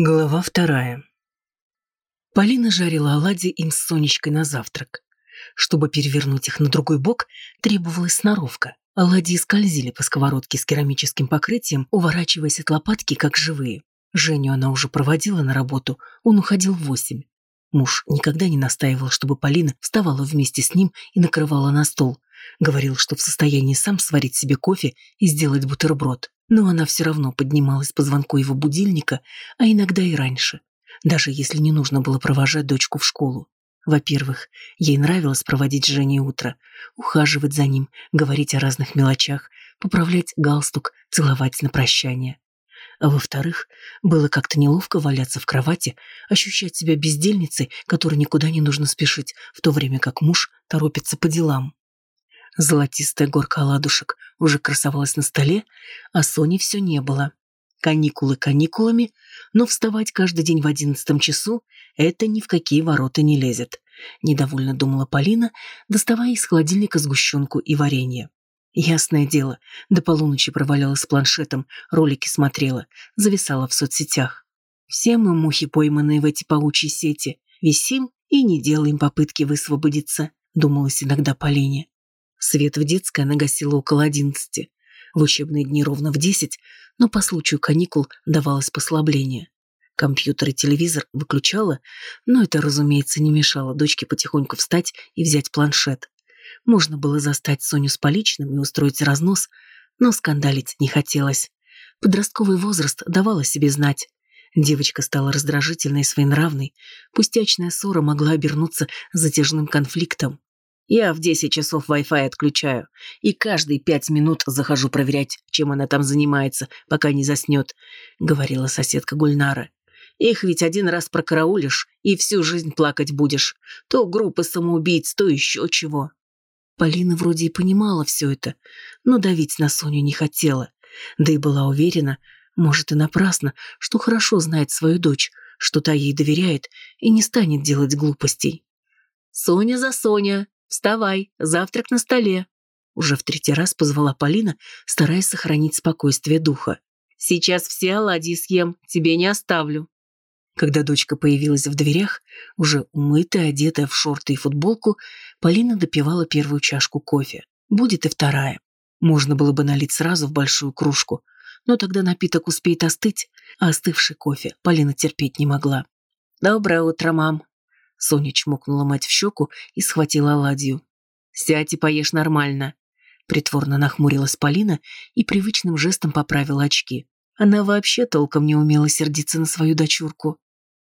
Глава вторая. Полина жарила оладьи им с Сонечкой на завтрак. Чтобы перевернуть их на другой бок, требовалась сноровка. Оладьи скользили по сковородке с керамическим покрытием, уворачиваясь от лопатки, как живые. Женю она уже проводила на работу, он уходил в восемь. Муж никогда не настаивал, чтобы Полина вставала вместе с ним и накрывала на стол. Говорил, что в состоянии сам сварить себе кофе и сделать бутерброд. Но она все равно поднималась по звонку его будильника, а иногда и раньше, даже если не нужно было провожать дочку в школу. Во-первых, ей нравилось проводить Жене утро, ухаживать за ним, говорить о разных мелочах, поправлять галстук, целовать на прощание. А во-вторых, было как-то неловко валяться в кровати, ощущать себя бездельницей, которой никуда не нужно спешить, в то время как муж торопится по делам. Золотистая горка оладушек уже красовалась на столе, а Сони все не было. Каникулы каникулами, но вставать каждый день в одиннадцатом часу – это ни в какие ворота не лезет. Недовольно думала Полина, доставая из холодильника сгущенку и варенье. Ясное дело, до полуночи провалялась с планшетом, ролики смотрела, зависала в соцсетях. Все мы мухи, пойманные в эти паучьи сети, висим и не делаем попытки высвободиться, думалось иногда Полине. Свет в детской она гасила около одиннадцати. В учебные дни ровно в десять, но по случаю каникул давалось послабление. Компьютер и телевизор выключала, но это, разумеется, не мешало дочке потихоньку встать и взять планшет. Можно было застать Соню с поличным и устроить разнос, но скандалить не хотелось. Подростковый возраст давал о себе знать. Девочка стала раздражительной и своенравной. Пустячная ссора могла обернуться затяжным конфликтом. Я в 10 часов Wi-Fi отключаю, и каждые пять минут захожу проверять, чем она там занимается, пока не заснет», — говорила соседка Гульнара. «Их ведь один раз прокараулишь, и всю жизнь плакать будешь. То группа самоубийц, то еще чего». Полина вроде и понимала все это, но давить на Соню не хотела, да и была уверена, может и напрасно, что хорошо знает свою дочь, что та ей доверяет и не станет делать глупостей. «Соня за Соня!» «Вставай, завтрак на столе!» Уже в третий раз позвала Полина, стараясь сохранить спокойствие духа. «Сейчас все оладьи съем, тебе не оставлю». Когда дочка появилась в дверях, уже умытая, одетая в шорты и футболку, Полина допивала первую чашку кофе. Будет и вторая. Можно было бы налить сразу в большую кружку, но тогда напиток успеет остыть, а остывший кофе Полина терпеть не могла. «Доброе утро, мам», Соня чмокнула мать в щеку и схватила оладью. «Сядь и поешь нормально». Притворно нахмурилась Полина и привычным жестом поправила очки. Она вообще толком не умела сердиться на свою дочурку.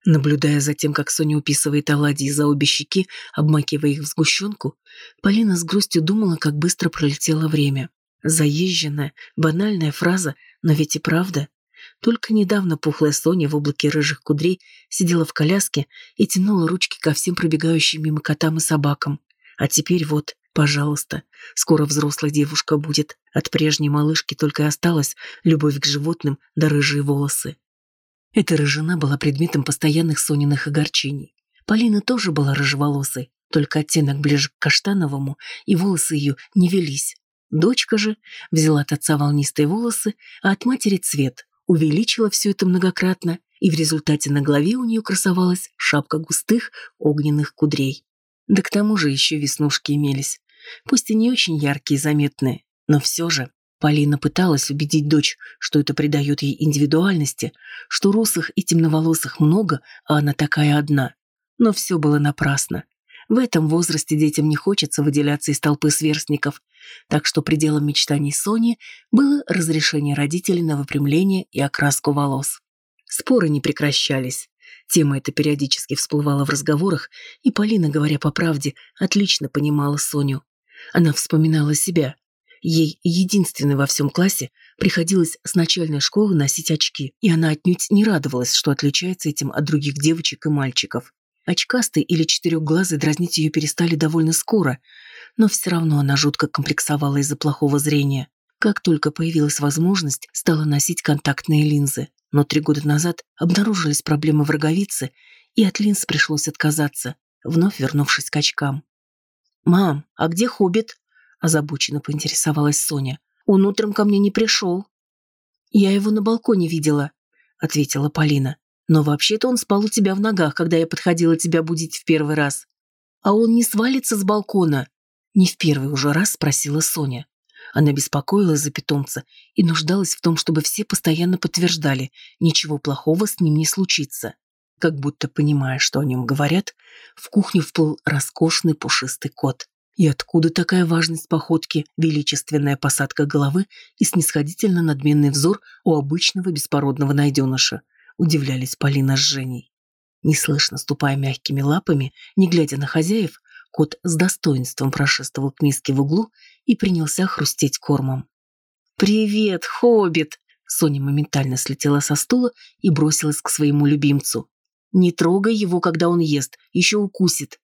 Наблюдая за тем, как Соня уписывает оладьи за обе щеки, обмакивая их в сгущенку, Полина с грустью думала, как быстро пролетело время. Заезженная, банальная фраза, но ведь и правда. Только недавно пухлая Соня в облаке рыжих кудрей сидела в коляске и тянула ручки ко всем пробегающим мимо котам и собакам. А теперь вот, пожалуйста, скоро взрослая девушка будет. От прежней малышки только и осталась любовь к животным да рыжие волосы. Эта рыжина была предметом постоянных Сониных огорчений. Полина тоже была рыжеволосой, только оттенок ближе к каштановому, и волосы ее не велись. Дочка же взяла от отца волнистые волосы, а от матери цвет, увеличила все это многократно, и в результате на голове у нее красовалась шапка густых огненных кудрей. Да к тому же еще веснушки имелись. Пусть и не очень яркие и заметные, но все же Полина пыталась убедить дочь, что это придает ей индивидуальности, что русых и темноволосых много, а она такая одна. Но все было напрасно. В этом возрасте детям не хочется выделяться из толпы сверстников, так что пределом мечтаний Сони было разрешение родителей на выпрямление и окраску волос. Споры не прекращались. Тема эта периодически всплывала в разговорах, и Полина, говоря по правде, отлично понимала Соню. Она вспоминала себя. Ей, единственной во всем классе, приходилось с начальной школы носить очки, и она отнюдь не радовалась, что отличается этим от других девочек и мальчиков. Очкастый или четырехглазый дразнить ее перестали довольно скоро, но все равно она жутко комплексовала из-за плохого зрения. Как только появилась возможность, стала носить контактные линзы. Но три года назад обнаружились проблемы в роговице, и от линз пришлось отказаться, вновь вернувшись к очкам. «Мам, а где Хоббит?» – озабоченно поинтересовалась Соня. «Он утром ко мне не пришел». «Я его на балконе видела», – ответила Полина. Но вообще-то он спал у тебя в ногах, когда я подходила тебя будить в первый раз. А он не свалится с балкона?» Не в первый уже раз спросила Соня. Она беспокоилась за питомца и нуждалась в том, чтобы все постоянно подтверждали, ничего плохого с ним не случится. Как будто понимая, что о нем говорят, в кухню вплыл роскошный пушистый кот. И откуда такая важность походки, величественная посадка головы и снисходительно надменный взор у обычного беспородного найденыша, удивлялись Полина с Женей. Неслышно ступая мягкими лапами, не глядя на хозяев, кот с достоинством прошествовал к миске в углу и принялся хрустеть кормом. «Привет, хоббит!» Соня моментально слетела со стула и бросилась к своему любимцу. «Не трогай его, когда он ест, еще укусит».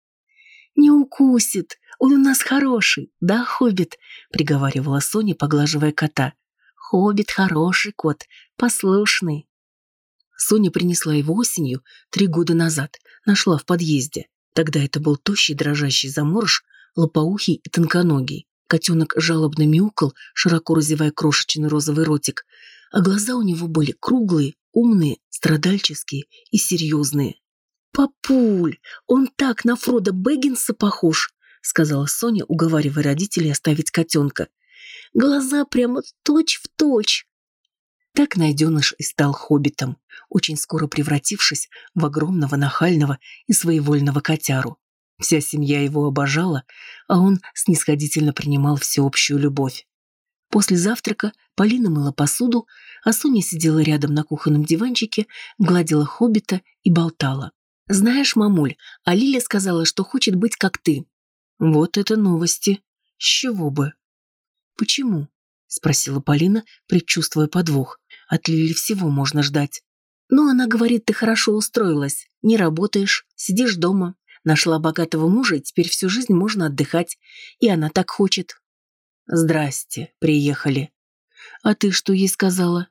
«Не укусит, он у нас хороший, да, хоббит?» приговаривала Соня, поглаживая кота. «Хоббит хороший кот, послушный». Соня принесла его осенью три года назад, нашла в подъезде. Тогда это был тощий дрожащий заморож, лопоухий и тонконогий. Котенок жалобно мяукал, широко разевая крошечный розовый ротик, а глаза у него были круглые, умные, страдальческие и серьезные. «Папуль, он так на Фрода Бэггинса похож!» сказала Соня, уговаривая родителей оставить котенка. «Глаза прямо точь-в-точь!» точь. Так найденыш и стал хоббитом, очень скоро превратившись в огромного нахального и своевольного котяру. Вся семья его обожала, а он снисходительно принимал всеобщую любовь. После завтрака Полина мыла посуду, а Соня сидела рядом на кухонном диванчике, гладила хоббита и болтала. «Знаешь, мамуль, а Лиля сказала, что хочет быть как ты». «Вот это новости. С чего бы?» «Почему?» — спросила Полина, предчувствуя подвох. «От Лили всего можно ждать». «Ну, она говорит, ты хорошо устроилась, не работаешь, сидишь дома, Нашла богатого мужа, и теперь всю жизнь можно отдыхать. И она так хочет. Здрасте, приехали. А ты что ей сказала?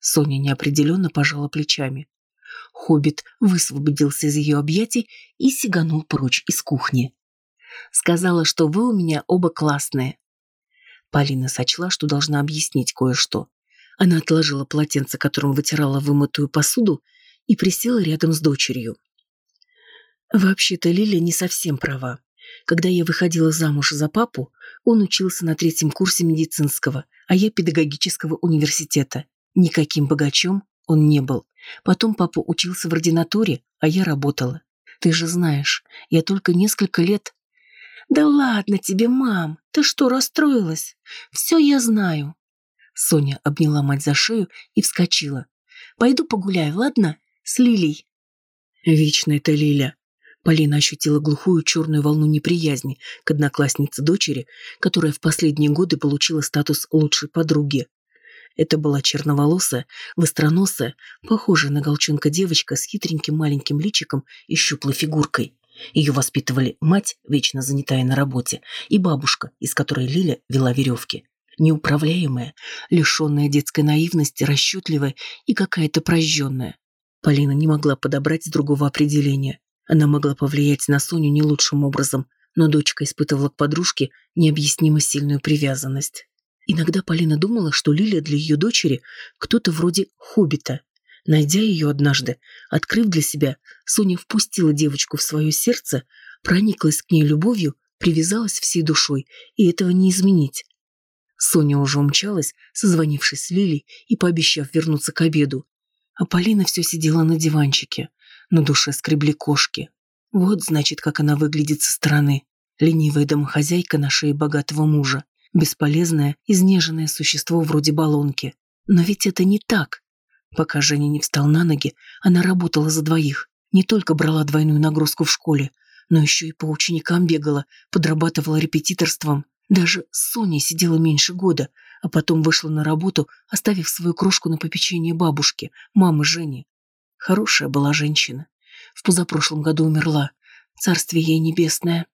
Соня неопределенно пожала плечами. Хоббит высвободился из ее объятий и сиганул прочь из кухни. Сказала, что вы у меня оба классные. Полина сочла, что должна объяснить кое-что. Она отложила полотенце, которым вытирала вымытую посуду, и присела рядом с дочерью. Вообще-то Лиля не совсем права. Когда я выходила замуж за папу, он учился на третьем курсе медицинского, а я педагогического университета. Никаким богачом он не был. Потом папа учился в ординатуре, а я работала. Ты же знаешь, я только несколько лет... «Да ладно тебе, мам! Ты что, расстроилась? Все я знаю!» Соня обняла мать за шею и вскочила. «Пойду погуляю, ладно? С Лилей». Вечно это Лиля. Полина ощутила глухую черную волну неприязни к однокласснице дочери, которая в последние годы получила статус лучшей подруги. Это была черноволосая, востроносая, похожая на голчонка девочка с хитреньким маленьким личиком и щуплой фигуркой. Ее воспитывали мать, вечно занятая на работе, и бабушка, из которой Лиля вела веревки. Неуправляемая, лишенная детской наивности, расчетливая и какая-то прожженная. Полина не могла подобрать другого определения. Она могла повлиять на Соню не лучшим образом, но дочка испытывала к подружке необъяснимо сильную привязанность. Иногда Полина думала, что Лилия для ее дочери кто-то вроде хоббита. Найдя ее однажды, открыв для себя, Соня впустила девочку в свое сердце, прониклась к ней любовью, привязалась всей душой, и этого не изменить. Соня уже умчалась, созвонившись с Лилей и пообещав вернуться к обеду. А Полина все сидела на диванчике, на душе скребли кошки. Вот, значит, как она выглядит со стороны. Ленивая домохозяйка на шее богатого мужа. Бесполезное, изнеженное существо вроде баллонки. Но ведь это не так. Пока Женя не встал на ноги, она работала за двоих. Не только брала двойную нагрузку в школе, но еще и по ученикам бегала, подрабатывала репетиторством. Даже с Соней сидела меньше года, а потом вышла на работу, оставив свою крошку на попечение бабушки, мамы Жени. Хорошая была женщина. В позапрошлом году умерла. Царствие ей небесное.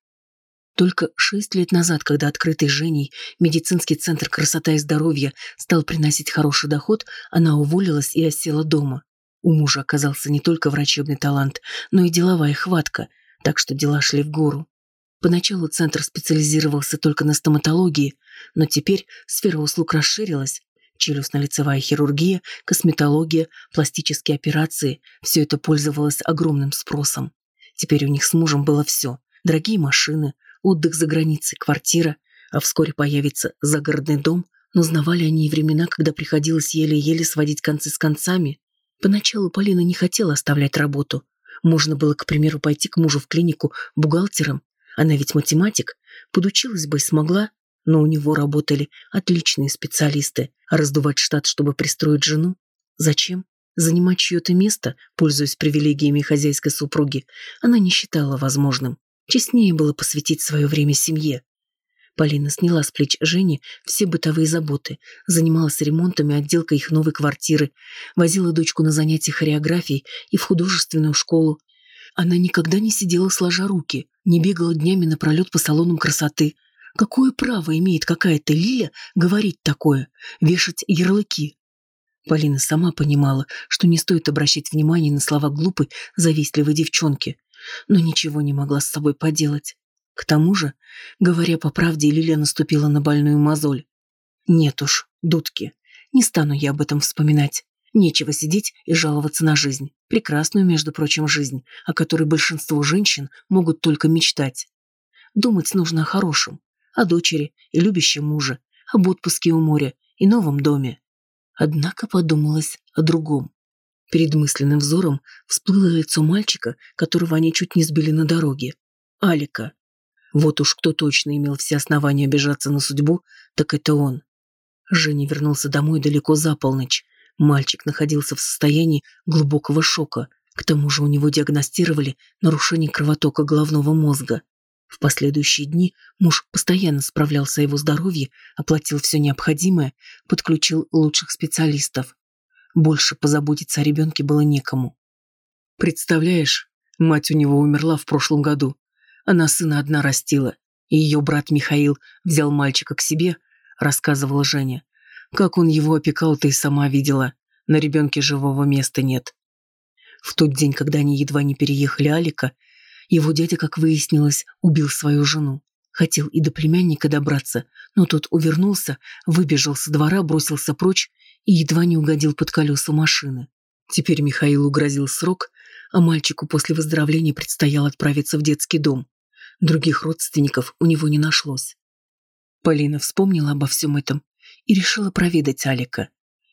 Только шесть лет назад, когда открытый Женей медицинский центр красота и здоровья стал приносить хороший доход, она уволилась и осела дома. У мужа оказался не только врачебный талант, но и деловая хватка, так что дела шли в гору. Поначалу центр специализировался только на стоматологии, но теперь сфера услуг расширилась. Челюстно-лицевая хирургия, косметология, пластические операции – все это пользовалось огромным спросом. Теперь у них с мужем было все – дорогие машины, отдых за границей, квартира, а вскоре появится загородный дом, но знавали они и времена, когда приходилось еле-еле сводить концы с концами. Поначалу Полина не хотела оставлять работу. Можно было, к примеру, пойти к мужу в клинику бухгалтером. Она ведь математик, подучилась бы и смогла, но у него работали отличные специалисты, а раздувать штат, чтобы пристроить жену? Зачем? Занимать чье-то место, пользуясь привилегиями хозяйской супруги, она не считала возможным. Честнее было посвятить свое время семье. Полина сняла с плеч Жени все бытовые заботы, занималась ремонтом и отделкой их новой квартиры, возила дочку на занятия хореографией и в художественную школу. Она никогда не сидела сложа руки, не бегала днями напролет по салонам красоты, Какое право имеет какая-то Лиля говорить такое, вешать ярлыки? Полина сама понимала, что не стоит обращать внимание на слова глупой, завистливой девчонки, но ничего не могла с собой поделать. К тому же, говоря по правде, Лиля наступила на больную мозоль. Нет уж, дудки, не стану я об этом вспоминать. Нечего сидеть и жаловаться на жизнь. Прекрасную, между прочим, жизнь, о которой большинство женщин могут только мечтать. Думать нужно о хорошем, о дочери и любящем муже, об отпуске у моря и новом доме. Однако подумалось о другом. Перед мысленным взором всплыло лицо мальчика, которого они чуть не сбили на дороге. Алика. Вот уж кто точно имел все основания обижаться на судьбу, так это он. Женя вернулся домой далеко за полночь. Мальчик находился в состоянии глубокого шока. К тому же у него диагностировали нарушение кровотока головного мозга. В последующие дни муж постоянно справлялся о его здоровье, оплатил все необходимое, подключил лучших специалистов. Больше позаботиться о ребенке было некому. Представляешь, мать у него умерла в прошлом году. Она сына одна растила, и ее брат Михаил взял мальчика к себе, рассказывала Женя. Как он его опекал, ты сама видела. На ребенке живого места нет. В тот день, когда они едва не переехали Алика, его дядя, как выяснилось, убил свою жену. Хотел и до племянника добраться, но тот увернулся, выбежал со двора, бросился прочь и едва не угодил под колеса машины. Теперь Михаилу грозил срок, а мальчику после выздоровления предстояло отправиться в детский дом. Других родственников у него не нашлось. Полина вспомнила обо всем этом и решила проведать Алика.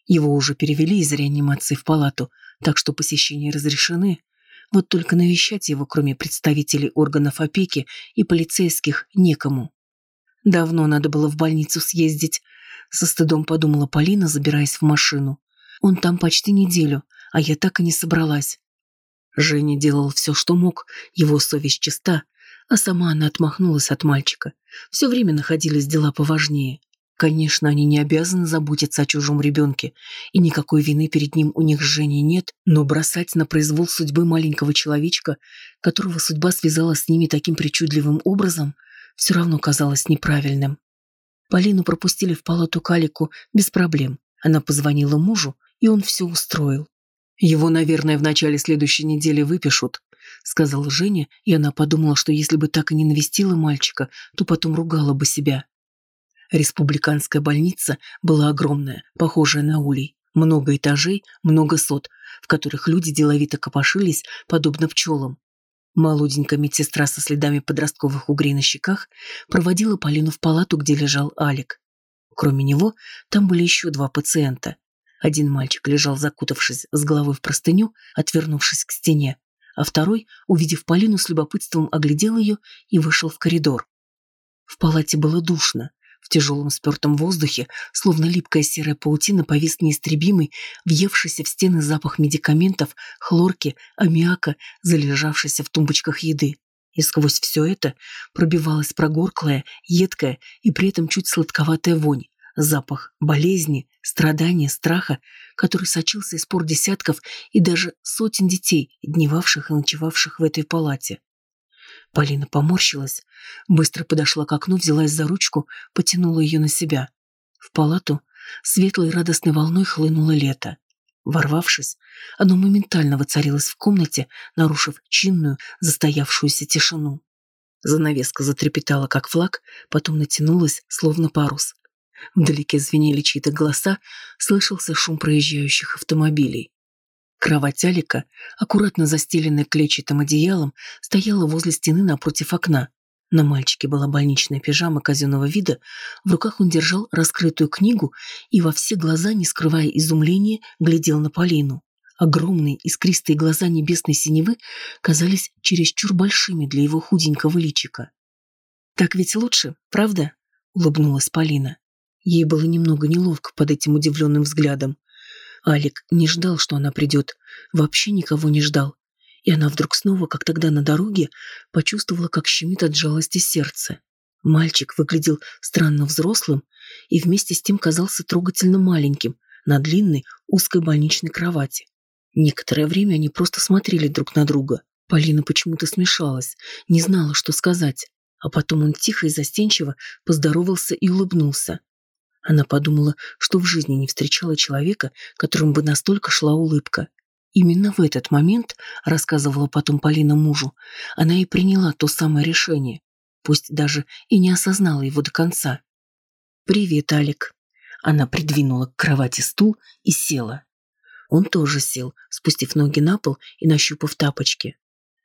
Его уже перевели из реанимации в палату, так что посещения разрешены, вот только навещать его, кроме представителей органов опеки и полицейских, некому. Давно надо было в больницу съездить, со стыдом подумала Полина, забираясь в машину. Он там почти неделю, а я так и не собралась. Женя делал все, что мог, его совесть чиста, а сама она отмахнулась от мальчика. Все время находились дела поважнее. Конечно, они не обязаны заботиться о чужом ребенке, и никакой вины перед ним у них с Женей нет, но бросать на произвол судьбы маленького человечка, которого судьба связала с ними таким причудливым образом, все равно казалось неправильным. Полину пропустили в палату Калику без проблем. Она позвонила мужу, и он все устроил. «Его, наверное, в начале следующей недели выпишут», — сказала Женя, и она подумала, что если бы так и не навестила мальчика, то потом ругала бы себя. Республиканская больница была огромная, похожая на улей. Много этажей, много сот, в которых люди деловито копошились, подобно пчелам. Молоденькая медсестра со следами подростковых угрей на щеках проводила Полину в палату, где лежал Алик. Кроме него, там были еще два пациента. Один мальчик лежал, закутавшись с головой в простыню, отвернувшись к стене, а второй, увидев Полину, с любопытством оглядел ее и вышел в коридор. В палате было душно. В тяжелом спертом воздухе, словно липкая серая паутина, повис неистребимый, въевшийся в стены запах медикаментов, хлорки, аммиака, залежавшийся в тумбочках еды. И сквозь все это пробивалась прогорклая, едкая и при этом чуть сладковатая вонь, запах болезни, страдания, страха, который сочился из пор десятков и даже сотен детей, дневавших и ночевавших в этой палате. Полина поморщилась, быстро подошла к окну, взялась за ручку, потянула ее на себя. В палату светлой радостной волной хлынуло лето. Ворвавшись, оно моментально воцарилось в комнате, нарушив чинную, застоявшуюся тишину. Занавеска затрепетала, как флаг, потом натянулась, словно парус. Вдалеке звенели чьи-то голоса, слышался шум проезжающих автомобилей. Кровать Алика, аккуратно застеленная клетчатым одеялом, стояла возле стены напротив окна. На мальчике была больничная пижама казенного вида, в руках он держал раскрытую книгу и во все глаза, не скрывая изумления, глядел на Полину. Огромные искристые глаза небесной синевы казались чересчур большими для его худенького личика. «Так ведь лучше, правда?» — улыбнулась Полина. Ей было немного неловко под этим удивленным взглядом. Алик не ждал, что она придет, вообще никого не ждал. И она вдруг снова, как тогда на дороге, почувствовала, как щемит от жалости сердце. Мальчик выглядел странно взрослым и вместе с тем казался трогательно маленьким на длинной узкой больничной кровати. Некоторое время они просто смотрели друг на друга. Полина почему-то смешалась, не знала, что сказать. А потом он тихо и застенчиво поздоровался и улыбнулся. Она подумала, что в жизни не встречала человека, которому бы настолько шла улыбка. Именно в этот момент, рассказывала потом Полина мужу, она и приняла то самое решение, пусть даже и не осознала его до конца. «Привет, Алик». Она придвинула к кровати стул и села. Он тоже сел, спустив ноги на пол и нащупав тапочки.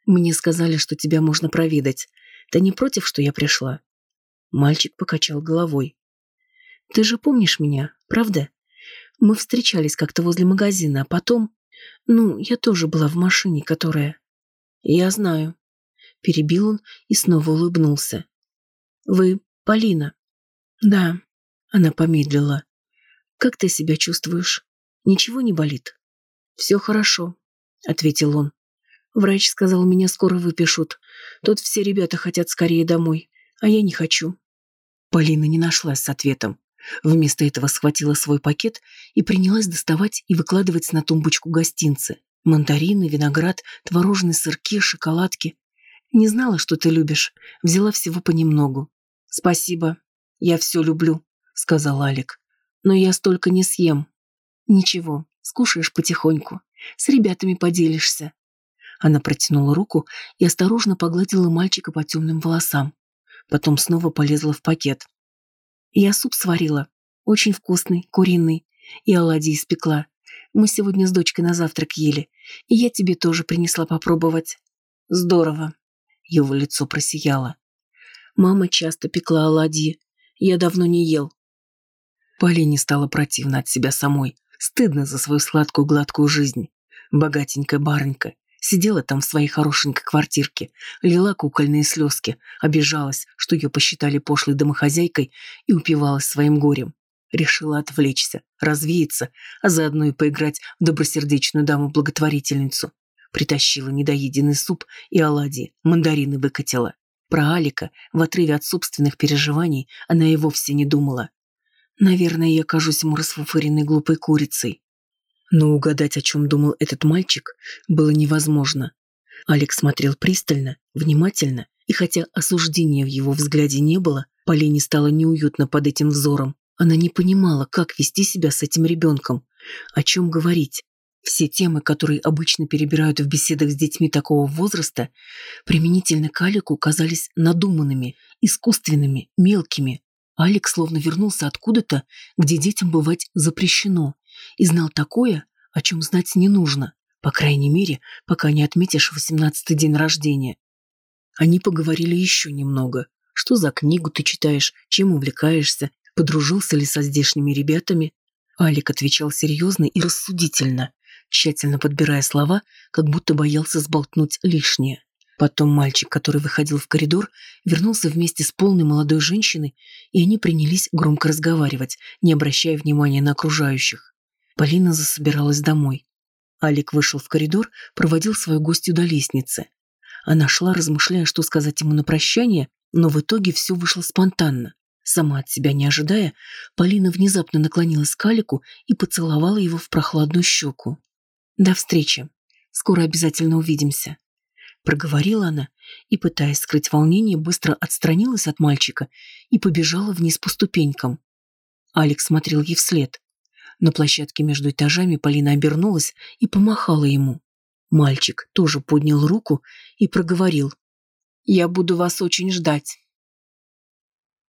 «Мне сказали, что тебя можно проведать. Ты не против, что я пришла?» Мальчик покачал головой. «Ты же помнишь меня, правда? Мы встречались как-то возле магазина, а потом... Ну, я тоже была в машине, которая...» «Я знаю». Перебил он и снова улыбнулся. «Вы Полина?» «Да». Она помедлила. «Как ты себя чувствуешь?» Ничего не болит?» «Все хорошо», — ответил он. «Врач сказал, меня скоро выпишут. Тут все ребята хотят скорее домой, а я не хочу». Полина не нашлась с ответом. Вместо этого схватила свой пакет и принялась доставать и выкладывать на тумбочку гостинцы. Мандарины, виноград, творожные сырки, шоколадки. «Не знала, что ты любишь. Взяла всего понемногу». «Спасибо. Я все люблю», — сказал Алик. «Но я столько не съем. «Ничего, скушаешь потихоньку. С ребятами поделишься». Она протянула руку и осторожно погладила мальчика по темным волосам. Потом снова полезла в пакет. «Я суп сварила. Очень вкусный, куриный. И оладьи испекла. Мы сегодня с дочкой на завтрак ели. И я тебе тоже принесла попробовать». «Здорово». Его лицо просияло. «Мама часто пекла оладьи. Я давно не ел». Полине стало противно от себя самой. Стыдно за свою сладкую гладкую жизнь. Богатенькая барынька сидела там в своей хорошенькой квартирке, лила кукольные слезки, обижалась, что ее посчитали пошлой домохозяйкой и упивалась своим горем. Решила отвлечься, развеяться, а заодно и поиграть в добросердечную даму-благотворительницу. Притащила недоеденный суп и оладьи, мандарины выкатила. Про Алика в отрыве от собственных переживаний она и вовсе не думала. Наверное, я кажусь ему расфуфыренной глупой курицей. Но угадать, о чем думал этот мальчик, было невозможно. Алекс смотрел пристально, внимательно, и хотя осуждения в его взгляде не было, Полине стало неуютно под этим взором. Она не понимала, как вести себя с этим ребенком, о чем говорить. Все темы, которые обычно перебирают в беседах с детьми такого возраста, применительно к Алику казались надуманными, искусственными, мелкими. Алик словно вернулся откуда-то, где детям бывать запрещено, и знал такое, о чем знать не нужно, по крайней мере, пока не отметишь восемнадцатый день рождения. Они поговорили еще немного. Что за книгу ты читаешь, чем увлекаешься, подружился ли со здешними ребятами? Алик отвечал серьезно и рассудительно, тщательно подбирая слова, как будто боялся сболтнуть лишнее. Потом мальчик, который выходил в коридор, вернулся вместе с полной молодой женщиной, и они принялись громко разговаривать, не обращая внимания на окружающих. Полина засобиралась домой. Алик вышел в коридор, проводил свою гостью до лестницы. Она шла, размышляя, что сказать ему на прощание, но в итоге все вышло спонтанно. Сама от себя не ожидая, Полина внезапно наклонилась к Алику и поцеловала его в прохладную щеку. «До встречи. Скоро обязательно увидимся», проговорила она и, пытаясь скрыть волнение, быстро отстранилась от мальчика и побежала вниз по ступенькам. Алекс смотрел ей вслед. На площадке между этажами Полина обернулась и помахала ему. Мальчик тоже поднял руку и проговорил. «Я буду вас очень ждать».